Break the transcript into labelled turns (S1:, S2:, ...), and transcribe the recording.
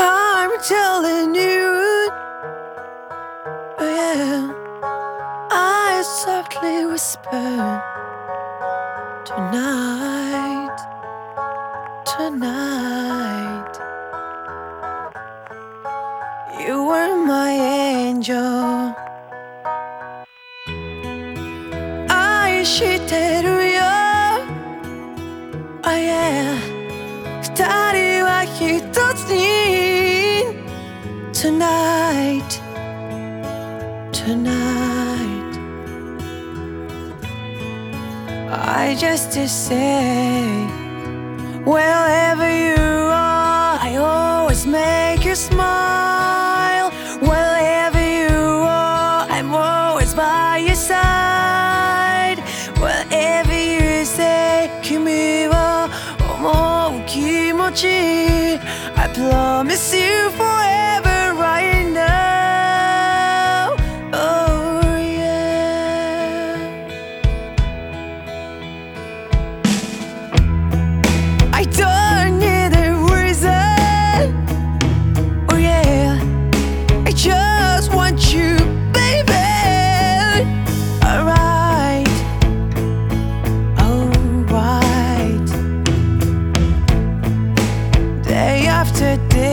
S1: I'm telling you, yeah. I softly whisper tonight, my angel. 愛してるよ Oh yeah 二人は一つに Tonight Tonight I just to say Wherever you are I always make you smile by your side. Whatever you say 君を思う気持ち I promise you forever. Today.